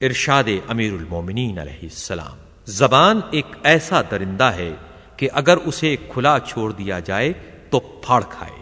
ارشاد امیر المومنین علیہ السلام۔ زبان ایک ایسا درندہ ہے کہ اگر اسے کھلا چھوڑ دیا جائے تو پھاڑ کھائے۔